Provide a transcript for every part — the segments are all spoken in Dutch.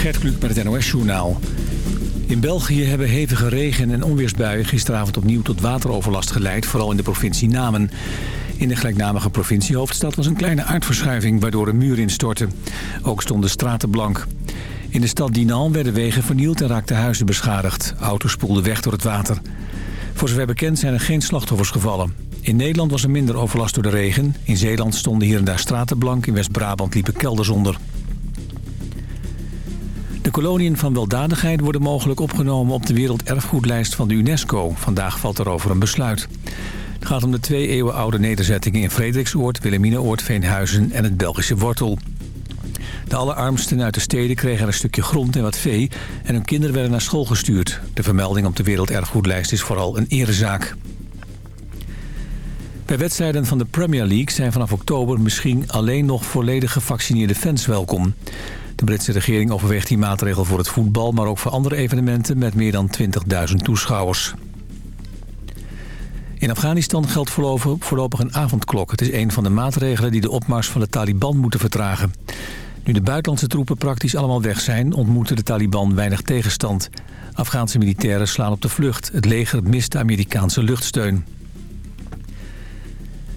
Gert Kluk met het NOS-journaal. In België hebben hevige regen- en onweersbuien gisteravond opnieuw tot wateroverlast geleid, vooral in de provincie Namen. In de gelijknamige provinciehoofdstad was een kleine aardverschuiving waardoor een muur instortte. Ook stonden straten blank. In de stad Dinan werden wegen vernield en raakten huizen beschadigd. Auto's spoelden weg door het water. Voor zover bekend zijn er geen slachtoffers gevallen. In Nederland was er minder overlast door de regen. In Zeeland stonden hier en daar straten blank. In West-Brabant liepen kelders onder. De koloniën van weldadigheid worden mogelijk opgenomen op de werelderfgoedlijst van de UNESCO. Vandaag valt erover een besluit. Het gaat om de twee eeuwen oude nederzettingen in Frederiksoord, Wilhelminaoord, Veenhuizen en het Belgische Wortel. De allerarmsten uit de steden kregen een stukje grond en wat vee... en hun kinderen werden naar school gestuurd. De vermelding op de werelderfgoedlijst is vooral een erezaak. Bij wedstrijden van de Premier League zijn vanaf oktober misschien alleen nog volledig gevaccineerde fans welkom. De Britse regering overweegt die maatregel voor het voetbal... maar ook voor andere evenementen met meer dan 20.000 toeschouwers. In Afghanistan geldt voorlopig een avondklok. Het is een van de maatregelen die de opmars van de Taliban moeten vertragen. Nu de buitenlandse troepen praktisch allemaal weg zijn... ontmoeten de Taliban weinig tegenstand. Afghaanse militairen slaan op de vlucht. Het leger mist de Amerikaanse luchtsteun.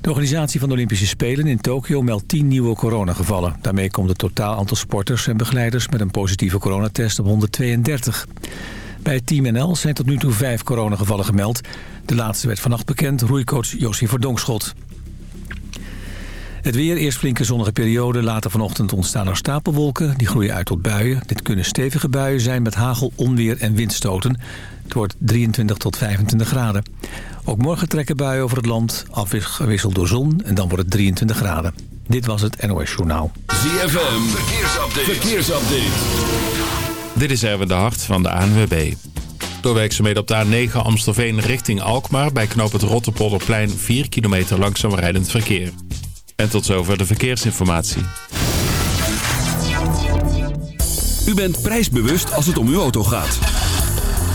De organisatie van de Olympische Spelen in Tokio meldt 10 nieuwe coronagevallen. Daarmee komt het totaal aantal sporters en begeleiders met een positieve coronatest op 132. Bij Team NL zijn tot nu toe vijf coronagevallen gemeld. De laatste werd vannacht bekend, roeicoach Josie Verdonkschot. Het weer, eerst flinke zonnige periode, later vanochtend ontstaan er stapelwolken. Die groeien uit tot buien. Dit kunnen stevige buien zijn met hagel, onweer en windstoten. Het wordt 23 tot 25 graden. Ook morgen trekken buien over het land, afgewisseld door zon en dan wordt het 23 graden. Dit was het NOS Journaal. ZFM, verkeersupdate. verkeersupdate. Dit is Erwin de Hart van de ANWB. Door werkzaamheden op de A9 Amstelveen richting Alkmaar... bij knoop het Rotterpolderplein 4 kilometer langzaam rijdend verkeer. En tot zover de verkeersinformatie. U bent prijsbewust als het om uw auto gaat.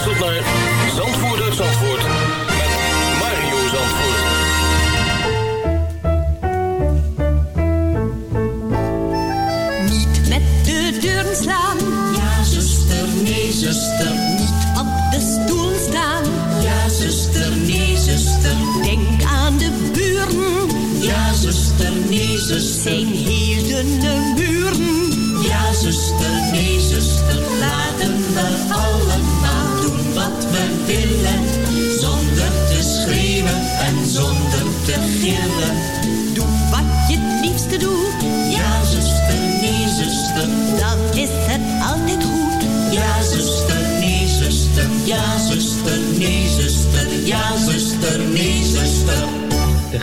U luistert naar Zandvoort uit Zandvoort met Mario Zandvoort. Niet met de deuren slaan. Ja, zuster, nee, zuster. Niet op de stoel staan. Ja, zuster, nee, zuster. Denk aan de buren. Ja, zuster, nee, zuster.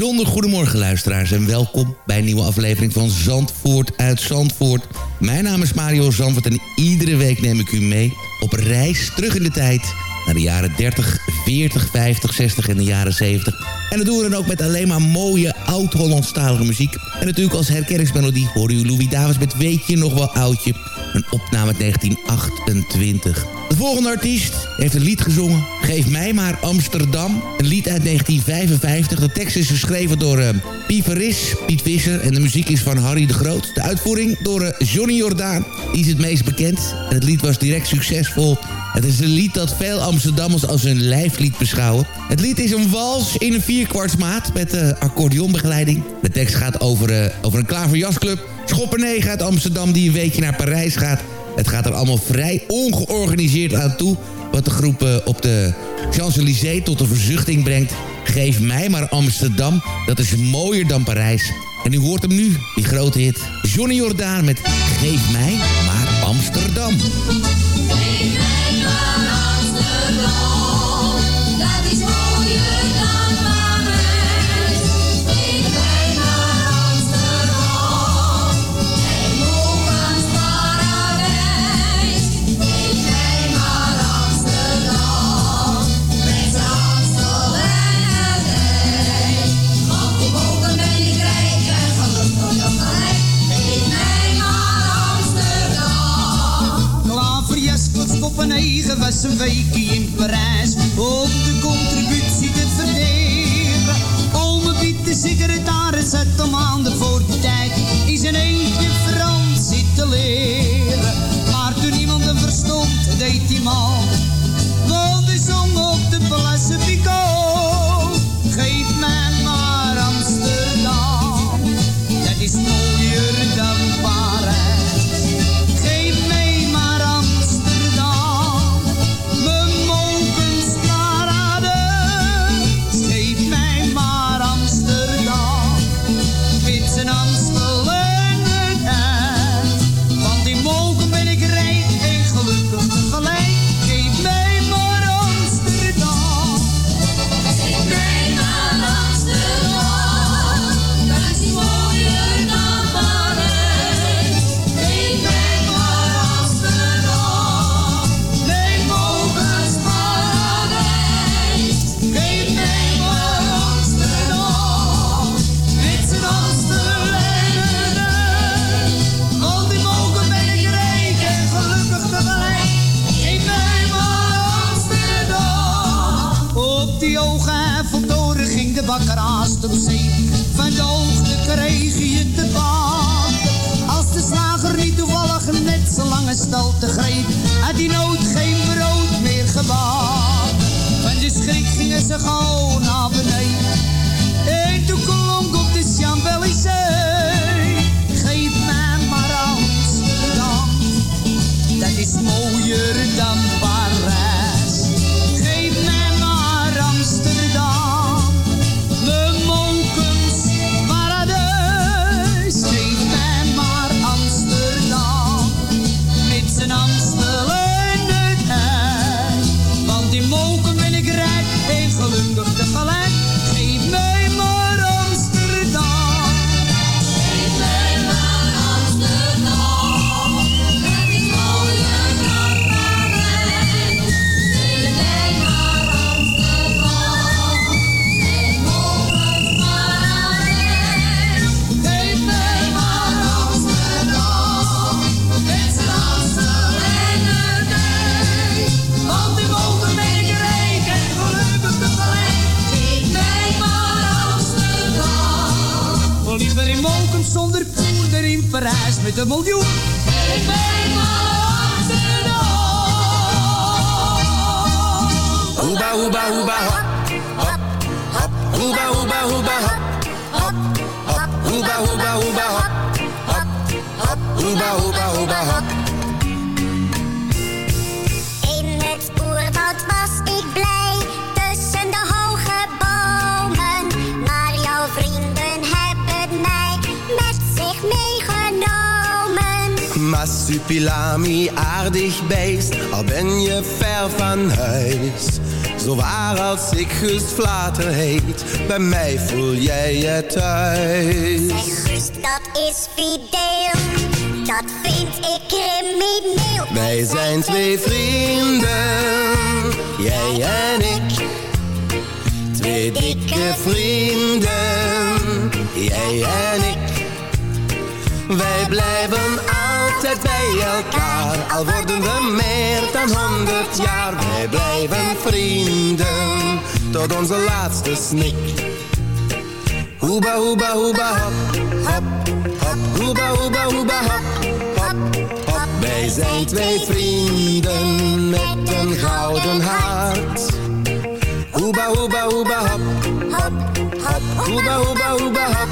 Bijzonder goedemorgen luisteraars en welkom bij een nieuwe aflevering van Zandvoort uit Zandvoort. Mijn naam is Mario Zandvoort en iedere week neem ik u mee op reis terug in de tijd naar de jaren 30, 40, 50, 60 en de jaren 70. En dat doen we dan ook met alleen maar mooie oud-Hollandstalige muziek. En natuurlijk als herkenningsmelodie hoorde u Louis Davis met Weet je nog wel oudje? Een opname uit 1928. De volgende artiest heeft een lied gezongen. Geef mij maar Amsterdam. Een lied uit 1955. De tekst is geschreven door uh, Piet Verris, Piet Visser. En de muziek is van Harry de Groot. De uitvoering door uh, Johnny Jordaan. Die is het meest bekend. En het lied was direct succesvol. Het is een lied dat veel Amsterdammers als hun lijflied beschouwen. Het lied is een wals in een vierkwartsmaat met uh, accordeonbegeleiding. De tekst gaat over, uh, over een klaverjasclub. Schoppernegen uit Amsterdam die een weekje naar Parijs gaat. Het gaat er allemaal vrij ongeorganiseerd aan toe. Wat de groep uh, op de Champs-Élysées tot een verzuchting brengt. Geef mij maar Amsterdam, dat is mooier dan Parijs. En u hoort hem nu, die grote hit. Johnny Jordaan met Geef mij maar Amsterdam. Was een weekje in Parijs om de contributie te verdelen. Ome Piet, de secretaris, had om Gust Vlater heet, bij mij voel jij je thuis. Zeg Gust, dat is fideel, dat vind ik crimineel. Wij zijn twee vrienden, jij en ik. Twee dikke vrienden, jij en ik. Wij blijven altijd bij elkaar, al worden we meer dan honderd jaar. Wij blijven vrienden, tot onze laatste snik. Hoeba, hoeba, hoeba, hop, hop, hop. Hoeba, hoeba, hoeba, hop, hop, hop. Wij zijn twee vrienden met een gouden hart. Hoeba, hoeba, hoeba, hop, hop, hop. Hoeba, hoeba, hoeba, hop,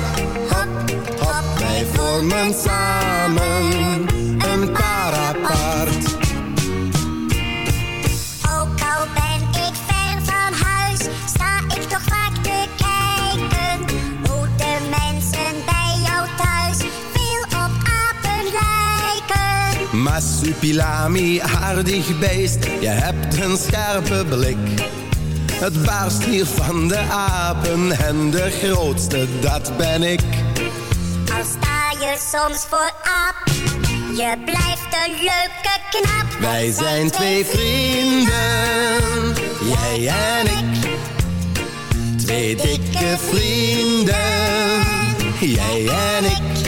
hop, hop. Wij vormen samen lijken. Masupilami, aardig beest, je hebt een scherpe blik. Het baarst hier van de apen en de grootste, dat ben ik. Al sta je soms voor aap, je blijft een leuke knap. Wij zijn twee vrienden, jij en ik. Twee dikke vrienden, jij en ik.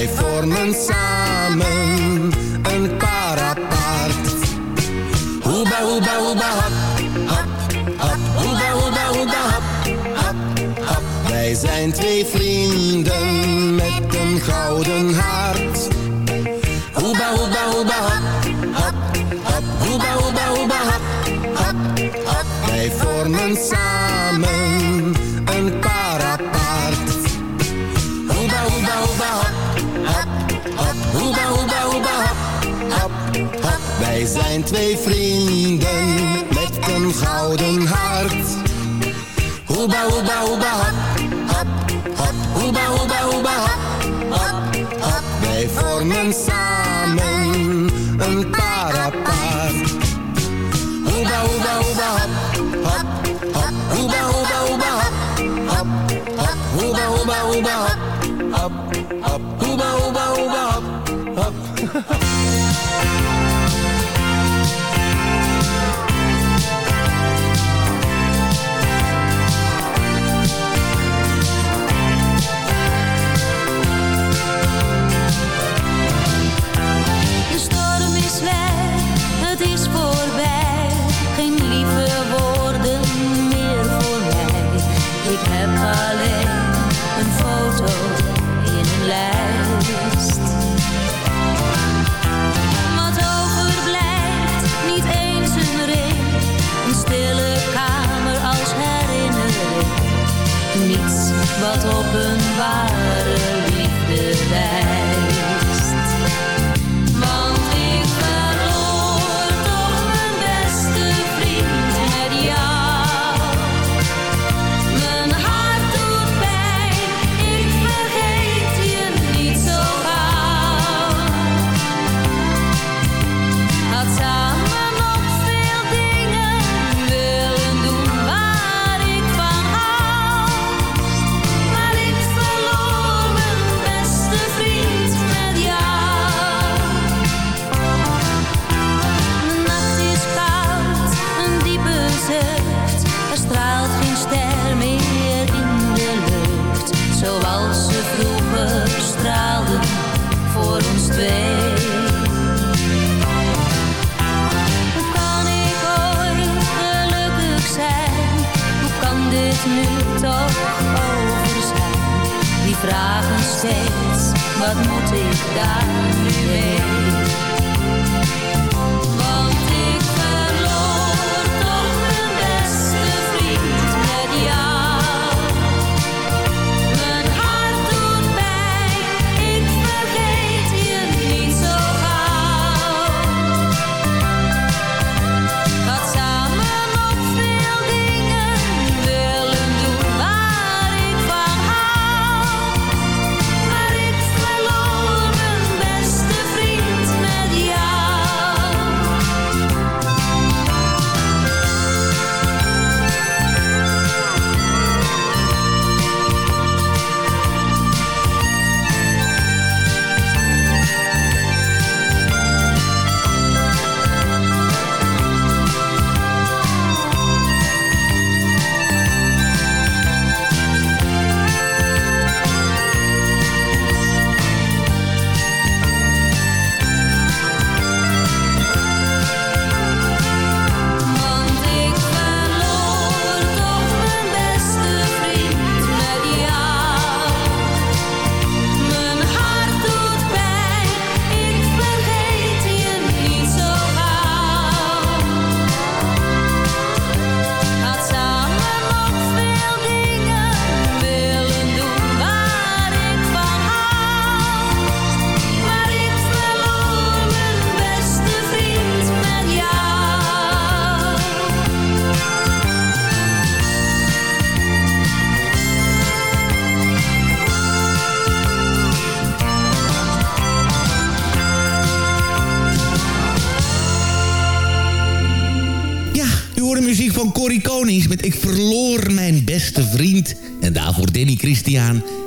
Wij vormen samen een parapart. Hoeba, hoeba, hoeba, hop, hop, hop. Hoeba, hoeba, hoeba, hop, hop, hop. Wij zijn twee vrienden met een gouden hart. Hoeba, hoeba, hoeba, hop, hop, hop. Hoeba, hoeba, hoeba, hop, hop, hop. Wij vormen samen gouden hart. Hoeba, hoeba, hoeba, hop,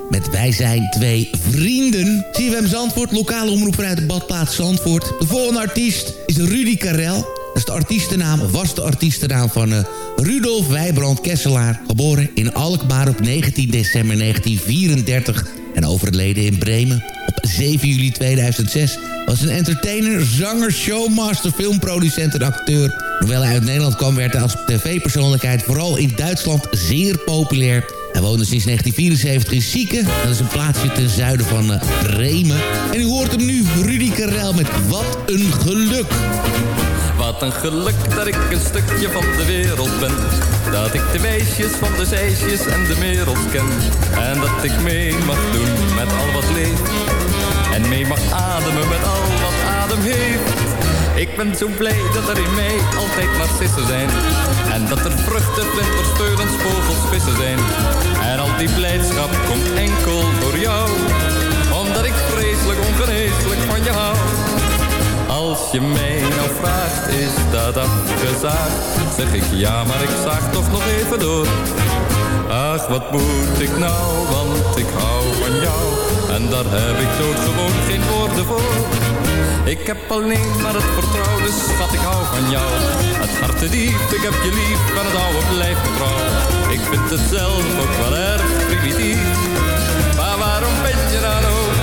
Met Wij zijn twee vrienden. CFM Zandvoort, lokale omroep vanuit de badplaats Zandvoort. De volgende artiest is Rudy Karel. Dat is de artiestennaam, was de artiestennaam van eh, Rudolf Wijbrand Kesselaar. Geboren in Alkmaar op 19 december 1934 en overleden in Bremen op 7 juli 2006 was een entertainer, zanger, showmaster, filmproducent en acteur. Hoewel hij uit Nederland kwam, werd hij als tv-persoonlijkheid vooral in Duitsland zeer populair. Hij woonde sinds 1974 in Sieken. Dat is een plaatsje ten zuiden van eh, Bremen. En u hoort hem nu, Rudy Karel met Wat een Geluk. Wat een geluk dat ik een stukje van de wereld ben. Dat ik de weesjes van de zeisjes en de wereld ken. En dat ik mee mag doen met al wat leeft. En mee mag ademen met al wat adem heeft. Ik ben zo blij dat er in mij altijd narcissen zijn. En dat er vruchten, vlinders, speulens, vogels, vissen zijn. En al die blijdschap komt enkel door jou. Omdat ik vreselijk ongeneeslijk van je hou. Al Als je mij nou vraagt, is dat afgezaagd? Zeg ik ja, maar ik zaag toch nog even door. Wat moet ik nou, want ik hou van jou. En daar heb ik doodgewoon geen woorden voor. Ik heb alleen maar het vertrouwen, dus schat, ik hou van jou. Het hart te diep, ik heb je lief, en het oude blijft trouw. Ik vind het zelf ook wel erg primitief. Maar waarom ben je ook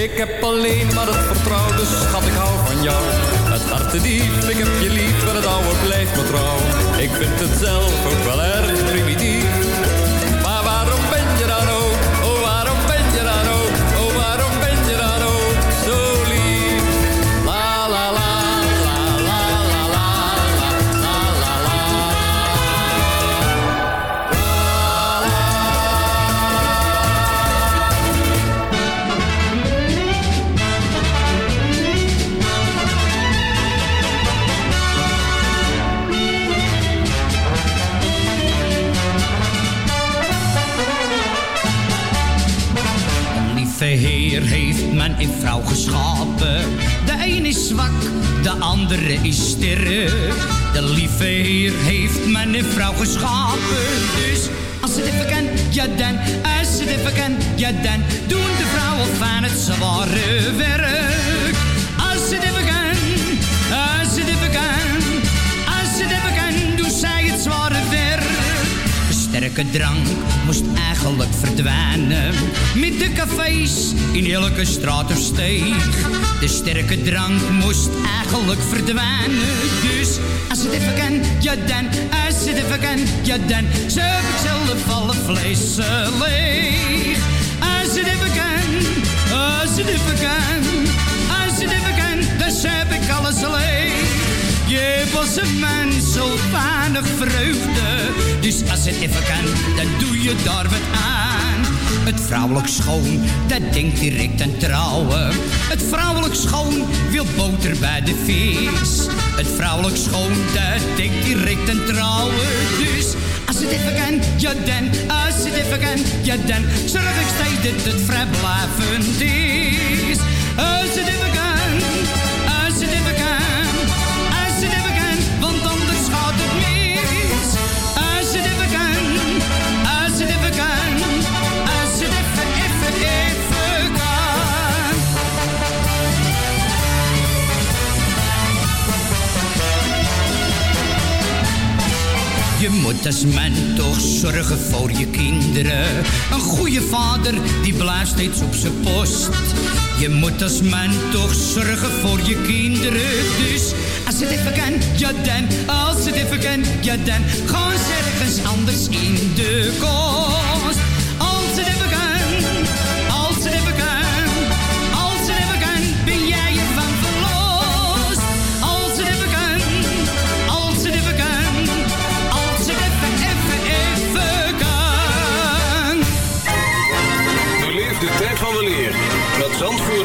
Ik heb alleen maar het vertrouwen, dus schat, ik hou van jou. Het hart te diep, ik heb je lief en het oude blijft me trouw. Ik vind het zelf ook wel erg primitief. De lieve Heer heeft in vrouw geschapen. Dus als het even kan, ja dan. Als het even kan, ja dan. Doen de vrouwen van het zware werk. Sterke drank moest eigenlijk verdwijnen. Met de cafés in elke straat of steeg. De sterke drank moest eigenlijk verdwijnen. Dus als het even kan, ja dan. Als het even kan, ja dan. Heb ik zelf alle vlees leeg. Als het even kan, als het even kan. Als het even kan, dan heb ik alles leeg. Je was een mens zo weinig vreugde. Dus als het even kan, dan doe je daar wat aan. Het vrouwelijk schoon, dat denkt direct aan trouwen. Het vrouwelijk schoon wil boter bij de vis. Het vrouwelijk schoon, dat denkt direct aan trouwen. Dus als het even kan, ja dan. Als het even kan, ja dan. Zorg ik steeds dat het vrijblijvend is. Als het even kan, Je moet als man toch zorgen voor je kinderen. Een goede vader, die blijft steeds op zijn post. Je moet als man toch zorgen voor je kinderen. Dus als het even kan, ja dan. Als het even kan, ja dan. Gewoon ergens anders in de kost.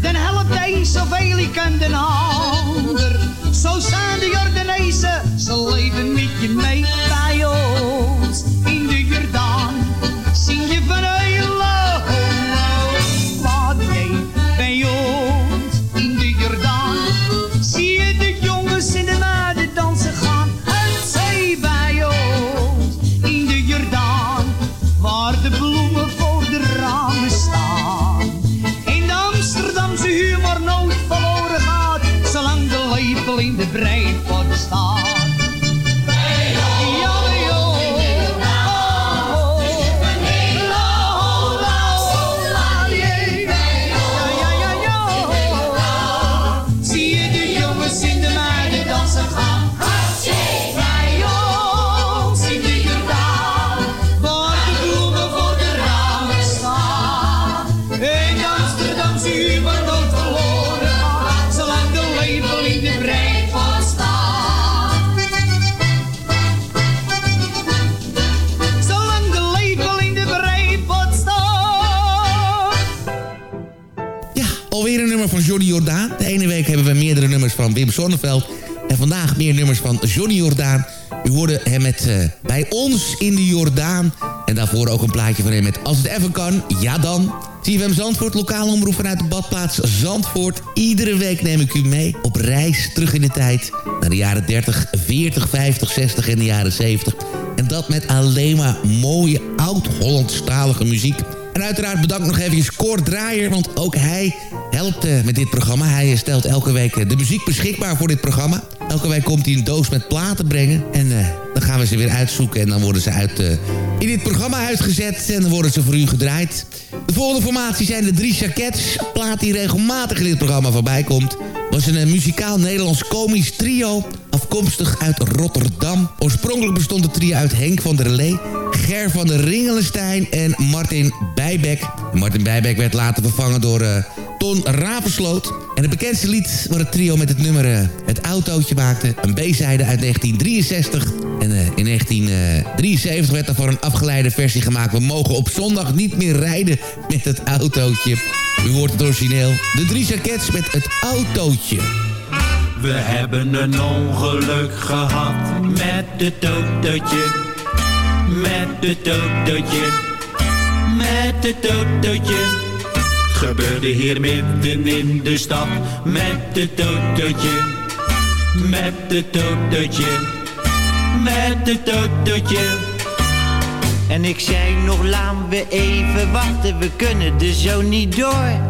dan helpt een zoveel ik aan de ander. Zo zijn de Jordanezen, ze leven met je mee van Wim Sonneveld. En vandaag meer nummers van Johnny Jordaan. U hoorde hem met eh, Bij ons in de Jordaan. En daarvoor ook een plaatje van hem met Als het even kan, ja dan. CFM Zandvoort, lokaal omroep vanuit de badplaats Zandvoort. Iedere week neem ik u mee op reis terug in de tijd. Naar de jaren 30, 40, 50, 60 en de jaren 70. En dat met alleen maar mooie oud-Hollandstalige muziek. En uiteraard bedankt nog even Cor Draaier, want ook hij helpt eh, met dit programma. Hij stelt elke week eh, de muziek beschikbaar voor dit programma. Elke week komt hij een doos met platen brengen. En eh, dan gaan we ze weer uitzoeken en dan worden ze uit, in dit programma uitgezet. En dan worden ze voor u gedraaid. De volgende formatie zijn de drie Jackets. Plaat die regelmatig in dit programma voorbij komt. Was een muzikaal Nederlands komisch trio. Afkomstig uit Rotterdam. Oorspronkelijk bestond het trio uit Henk van der Lee... Ger van Ringelenstein en Martin Bijbek. Martin Bijbek werd later vervangen door eh, Ton Ravensloot. En het bekendste lied waar het trio met het nummer eh, Het Autootje maakte... een B-zijde uit 1963. En eh, in 1973 werd er voor een afgeleide versie gemaakt... We mogen op zondag niet meer rijden met het autootje. U hoort het origineel. De drie jackets met het autootje. We hebben een ongeluk gehad met het autootje. Met het autootje. Met het autootje. Gebeurde hier midden in de stad. Met het autootje. Met het autootje. Met het autootje. En ik zei nog, laten we even wachten, we kunnen er zo niet door.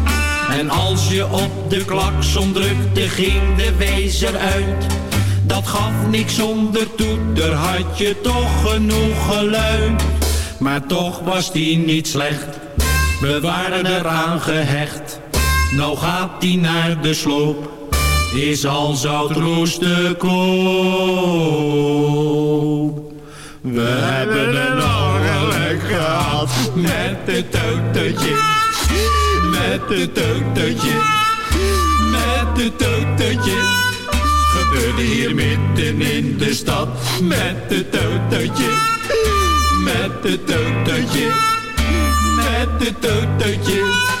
En als je op de klakson drukte, ging de wijzer uit. Dat gaf niks zonder toeter, had je toch genoeg geluid. Maar toch was die niet slecht, we waren eraan gehecht. Nou gaat die naar de sloop, is al zout roest te koop. We hebben een ongeluk gehad met het autootje, met het autootje, met het autootje. Gebeurde hier midden in de stad met het autootje, met het autootje, met het autootje.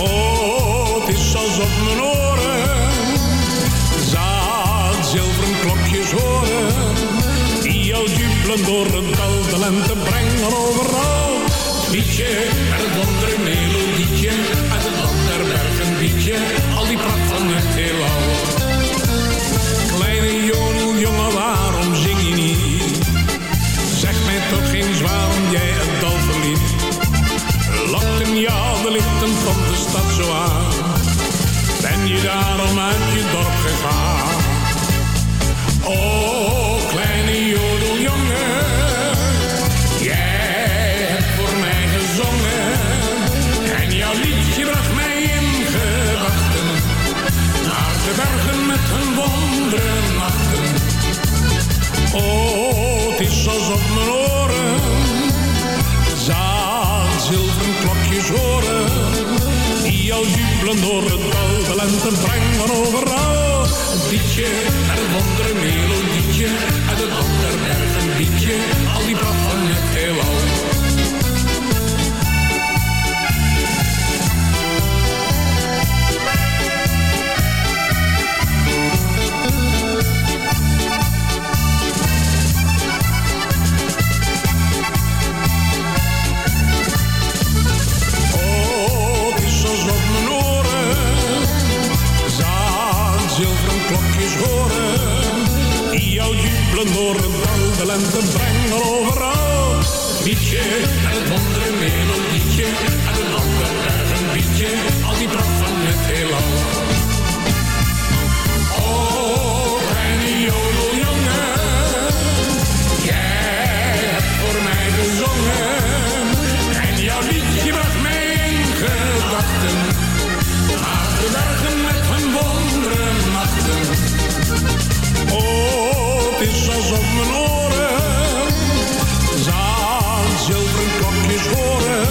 Oh, het is alsof mijn oren zaad zilveren klokjes horen. Die jou jubelen door het dal, de lente brengen overal. Liedje, met het wondere melodietje, uit het land der bergen liedje, al die pracht van het heelal. Kleine jodeljongen, waarom je daarom uit je dorp gegaan? Oh, jubelen door het dal, de lente brengen overal. Een liedje en een wondere melodietje, het ander bergen liedje, al die pracht klokjes horen. Die jou jubelen door het de lente brengen overal. Liedje en het wondere melodietje, en een ander bergen liedje, al die pracht van het heelal. Alsof mijn oren zaad zilveren klokjes horen.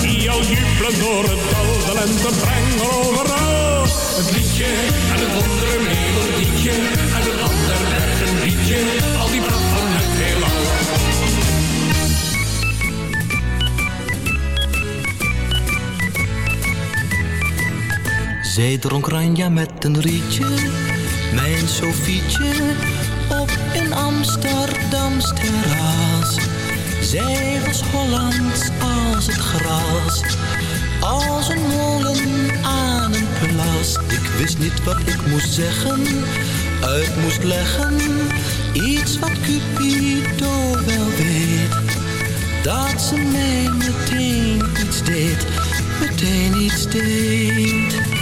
Die jou jubelen door het dal, de lente brengen overal. Het liedje en het wondere melodietje, en een ander bergen liedje, al die pracht van het heelal. Zij dronk ranja met een rietje, mijn Sofietje, op een Amsterdams terras. Zij was Hollands als het gras, als een molen aan een plas. Ik wist niet wat ik moest zeggen, uit moest leggen. Iets wat Cupido wel weet. Dat ze mij meteen iets deed, meteen iets deed.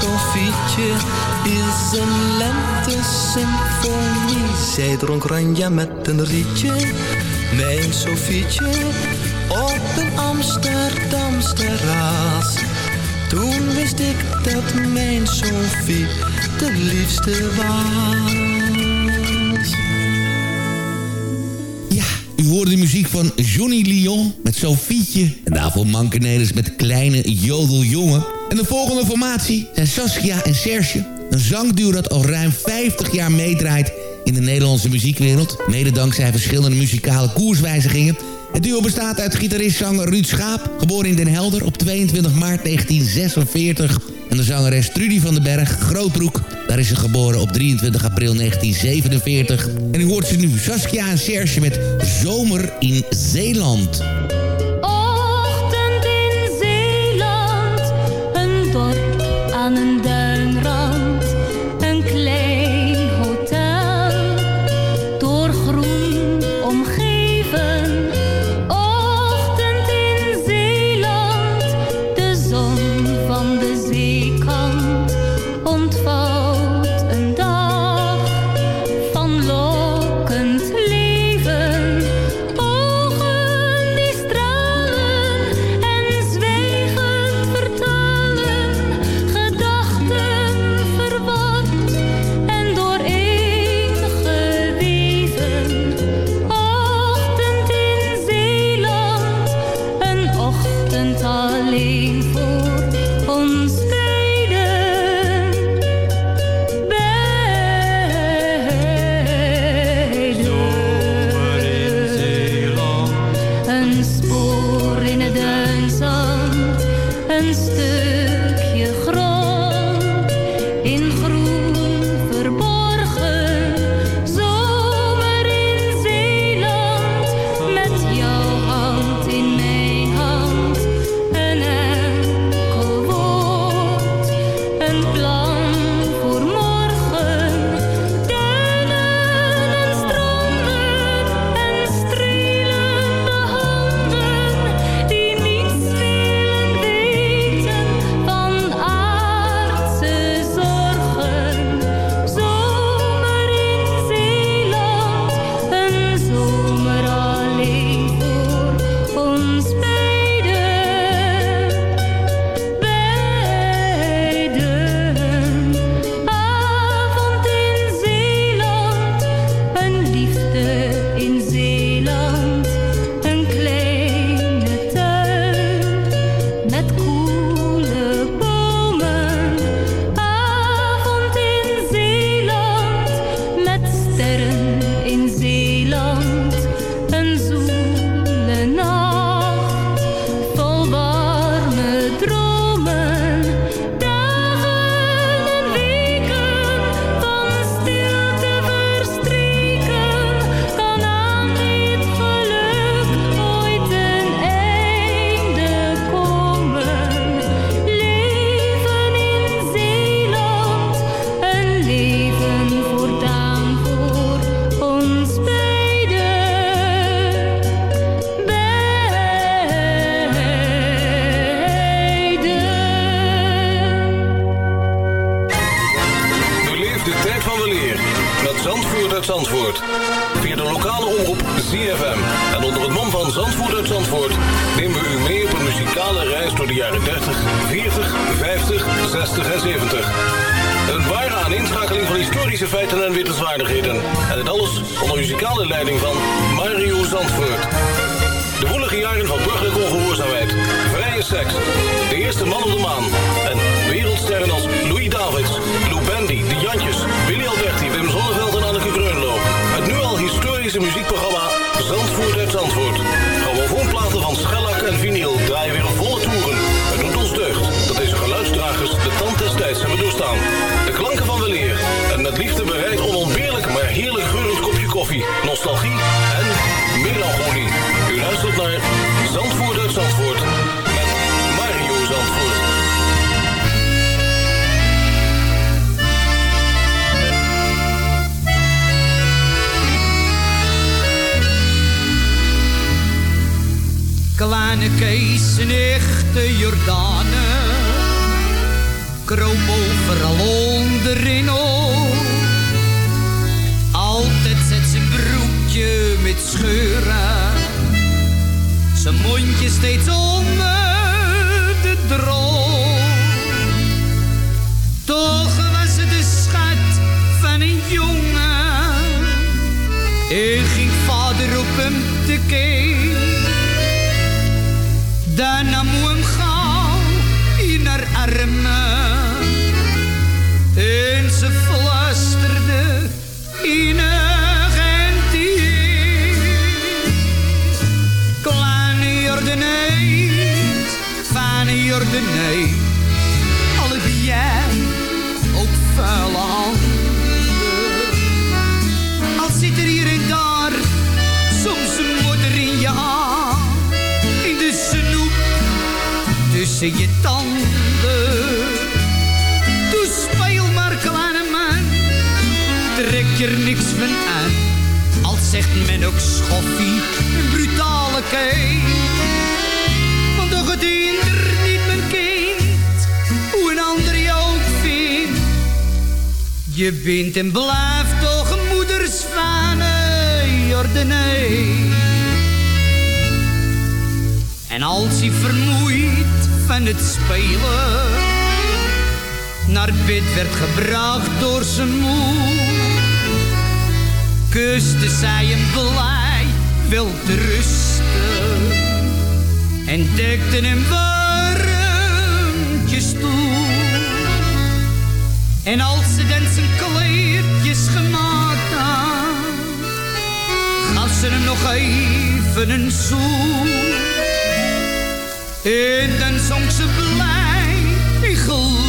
Sofietje is een lente-symfonie. Zij dronk ranja met een rietje, mijn Sofietje, op een Amsterdams terras. Toen wist ik dat mijn Sofie de liefste was. U hoorde de muziek van Johnny Lyon met Sofietje. En daarvoor Mankenelis met Kleine Jodeljongen. En de volgende formatie zijn Saskia en Serge. Een zangduo dat al ruim 50 jaar meedraait in de Nederlandse muziekwereld. Mede dankzij verschillende muzikale koerswijzigingen. Het duo bestaat uit gitarist-zanger Ruud Schaap, geboren in Den Helder op 22 maart 1946. En de zangeres Trudy van den Berg, Grootbroek. Daar is ze geboren op 23 april 1947. En u hoort ze nu, Saskia en Serge met Zomer in Zeeland. is echte Jordane. Kroon bracht door zijn moe. Kuste zij een blij, wil rusten en dekte hem warmtjes toe. En als ze dan zijn kleertjes gemaakt had, gaf ze hem nog even een zoen. En dan zong ze blij, ik geloof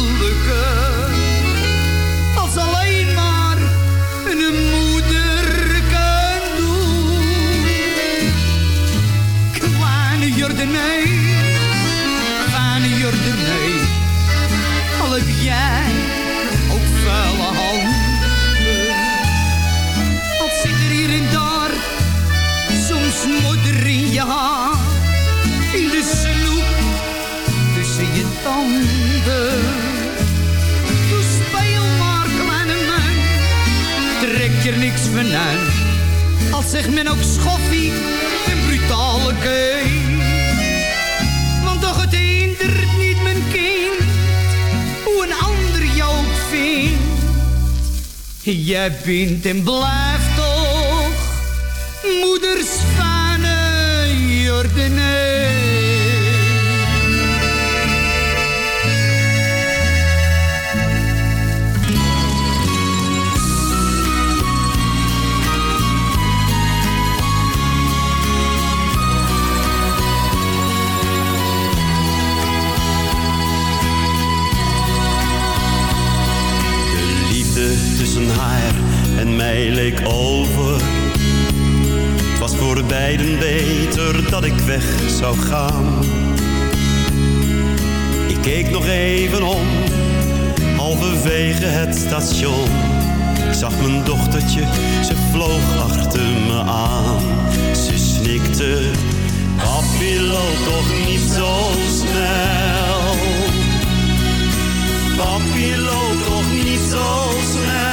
Welk jij ook vuile handen. Al zit er hier en daar, soms modder in je haar. In de sloep tussen je tanden. Doe speel maar, kleine man, trek er niks van uit. Al zegt men ook schoffie, en brutale kei. Jij bent een blij. ik weg zou gaan. Ik keek nog even om, halverwege het station. Ik zag mijn dochtertje, ze vloog achter me aan. Ze snikte, papi loopt toch niet zo snel. Papi loopt toch niet zo snel.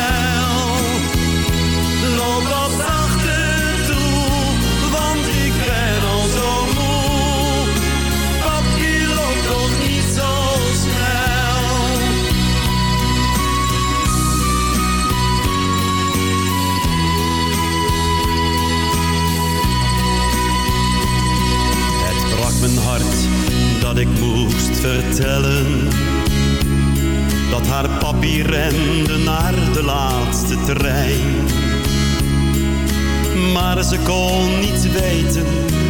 vertellen dat haar papi rende naar de laatste trein. Maar ze kon niet weten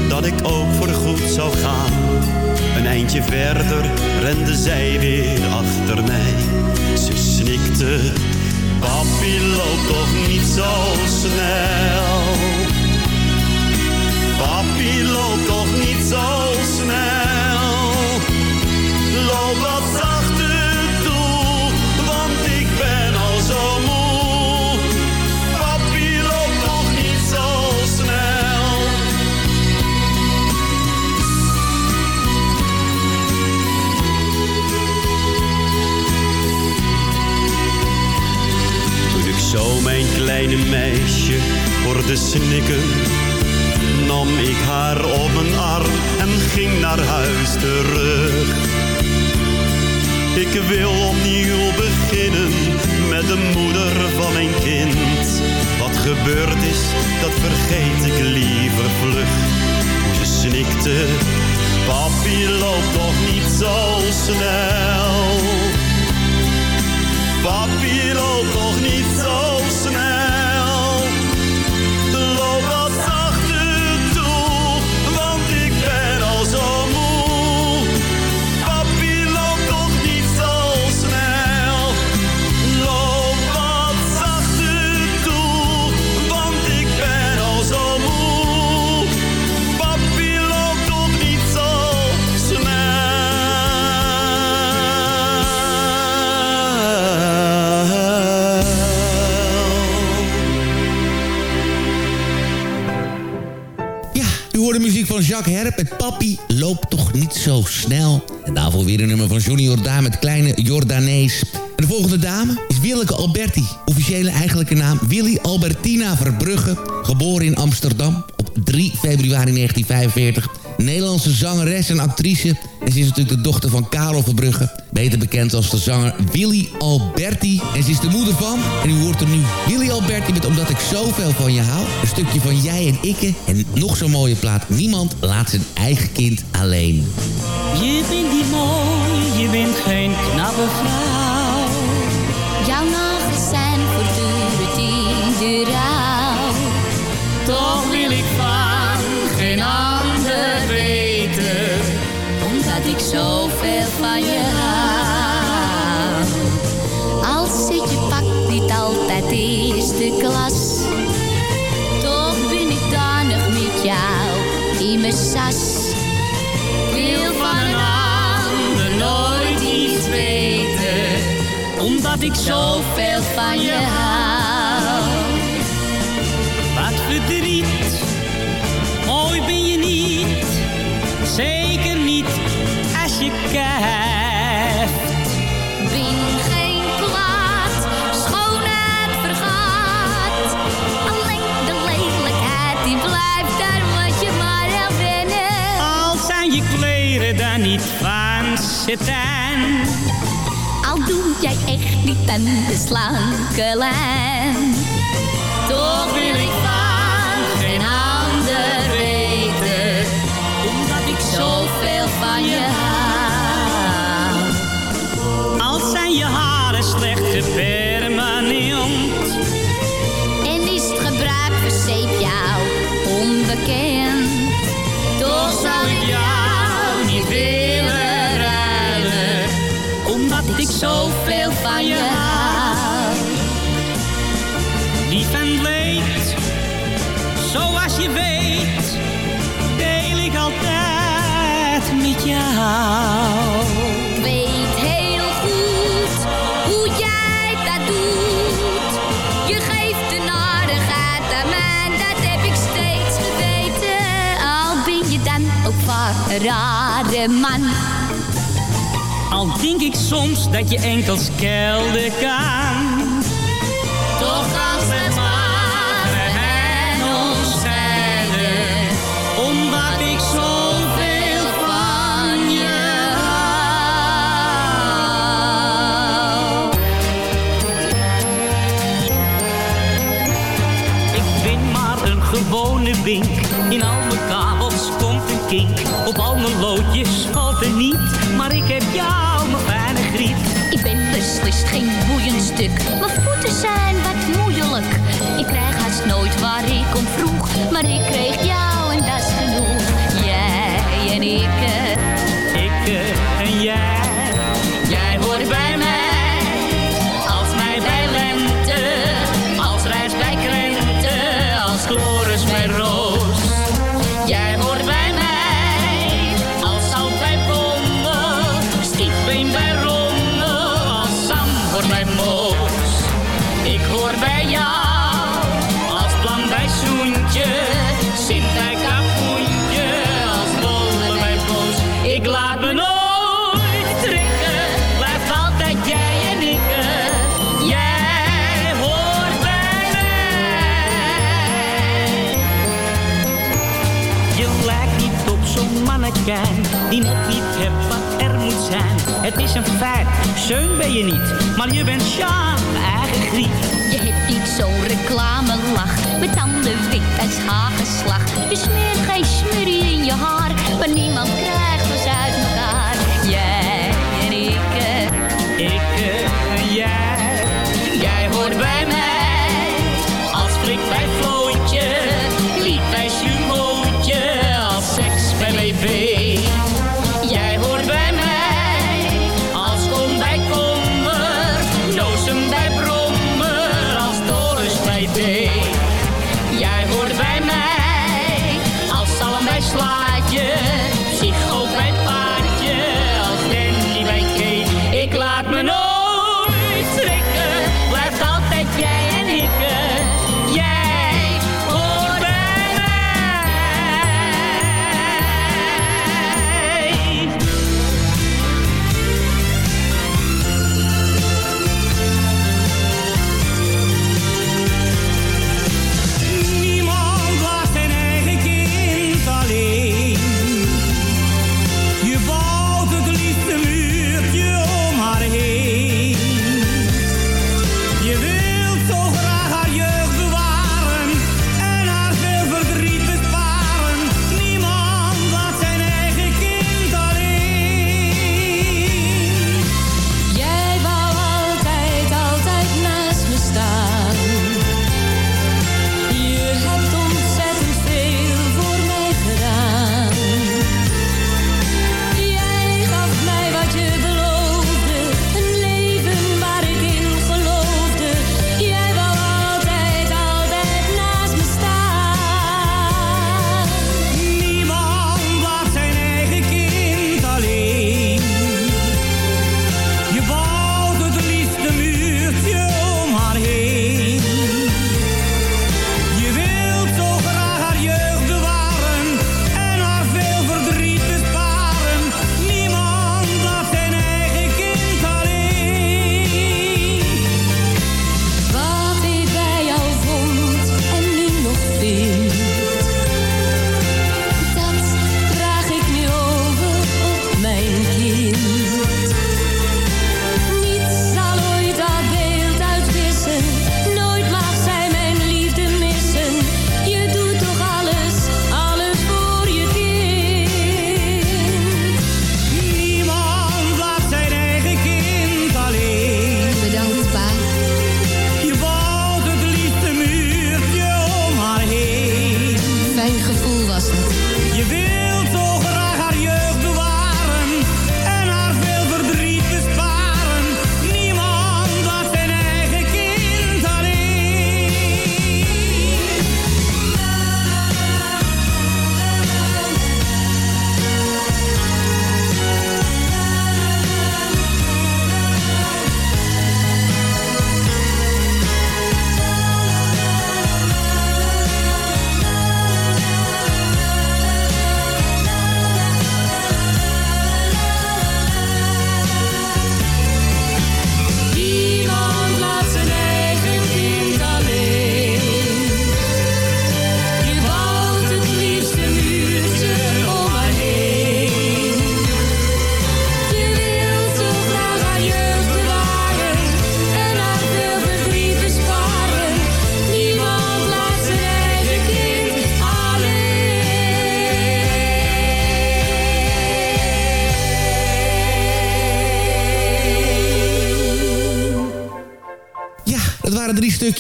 dat ik ook voorgoed zou gaan. Een eindje verder rende zij weer achter mij. Ze snikte, papi loopt toch niet zo snel. Papi loopt toch niet zo snel nam ik haar op mijn arm en ging naar huis terug. Ik wil opnieuw beginnen met de moeder van mijn kind. Wat gebeurd is, dat vergeet ik liever vlug. Hoe ze snikte, papi loopt toch niet zo snel. Papi loopt toch niet zo snel. Jacques Herp met Papi loopt toch niet zo snel. En daarvoor weer een nummer van Johnny Jordaan met Kleine Jordanees. En de volgende dame is Willeke Alberti. Officiële eigenlijke naam Willy Albertina Verbrugge. Geboren in Amsterdam op 3 februari 1945. Nederlandse zangeres en actrice. En ze is natuurlijk de dochter van Karel Verbrugge. Beter bekend als de zanger Willy Alberti. En ze is de moeder van, en u hoort er nu Willy Alberti met Omdat ik zoveel van je hou. Een stukje van jij en ikke. En nog zo'n mooie plaat. Niemand laat zijn eigen kind alleen. Je bent niet mooi, je bent geen knappe vrouw. Jouw nagels mijn sas. Wil van een ander nooit iets weten. Omdat ik zoveel van je hou. Al doe jij echt niet aan de slanke lijn. Toch wil ik van geen ander weten. Omdat ik zoveel van je hou. Al zijn je haren slecht gepermanent. En is het gebruik zeep jou onbekend. Toch zou ik jou zoveel van je hou. Lief en leed, zoals je weet, deel ik altijd met jou. Ik weet heel goed hoe jij dat doet. Je geeft de narigheid aan mij, dat heb ik steeds geweten. Al ben je dan ook vaak een rare man. Denk ik soms dat je enkel kelden kan. Toch als het ware hen ons scheiden. Omdat ik zoveel van je hou. Ik ben maar een gewone wink. In al mijn kabels komt een kink. Op al mijn loodjes valt er niet. Maar ik heb jou, mijn fijne griep. Ik ben beslist geen boeiend stuk. Mijn voeten zijn wat moeilijk. Ik krijg haast nooit waar ik om vroeg. Maar ik kreeg jou en dat is genoeg. Jij en ik. Ik eh, en. Jij Het is een feit, zeun ben je niet, maar je bent Sjaan, eigen griep. Je hebt niet zo'n reclamelach. Met tanden wit als hagelslag. Je smeert geen smurrie in je haar. Maar niemand krijgt ons uit elkaar. Jij en ik. eh, Ik eh, en jij, jij hoort bij mij. Als flik bij Flootje, lied bij Jumootje, als seks bij BB.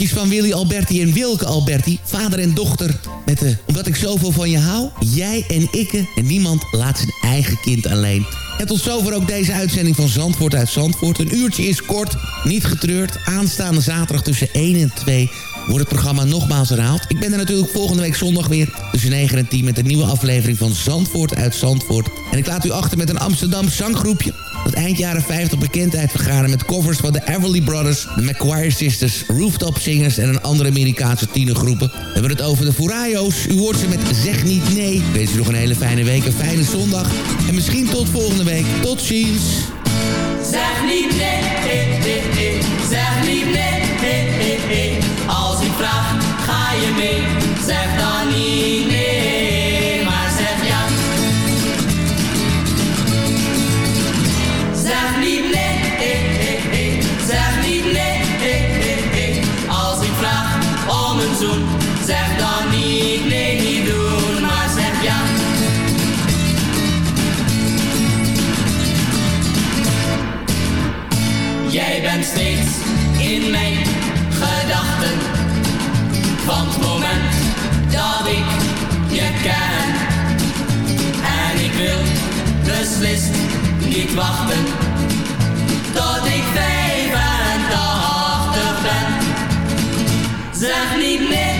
Van Willy Alberti en Wilke Alberti. Vader en dochter met de Omdat ik zoveel van je hou. Jij en ikke. En niemand laat zijn eigen kind alleen. En tot zover ook deze uitzending van Zandvoort uit Zandvoort. Een uurtje is kort, niet getreurd. Aanstaande zaterdag tussen 1 en 2 wordt het programma nogmaals herhaald. Ik ben er natuurlijk volgende week zondag weer tussen 9 en 10... met een nieuwe aflevering van Zandvoort uit Zandvoort. En ik laat u achter met een Amsterdam zanggroepje... dat eind jaren 50 bekendheid vergaren met covers van de Everly Brothers... de McQuire Sisters, Rooftop Singers en een andere Amerikaanse tienergroepen. We hebben het over de Furayos. U hoort ze met Zeg Niet Nee. Ik wens u nog een hele fijne week, een fijne zondag. En misschien tot volgende week. Tot ziens. Zeg niet nee, eh, eh, eh. zeg niet nee, eh, eh, eh. Als ik vraag, ga je mee? Zeg dan niet in mijn gedachten. Van het moment dat ik je ken. En ik wil beslist niet wachten. Tot ik 85 ben. Zeg niet nee,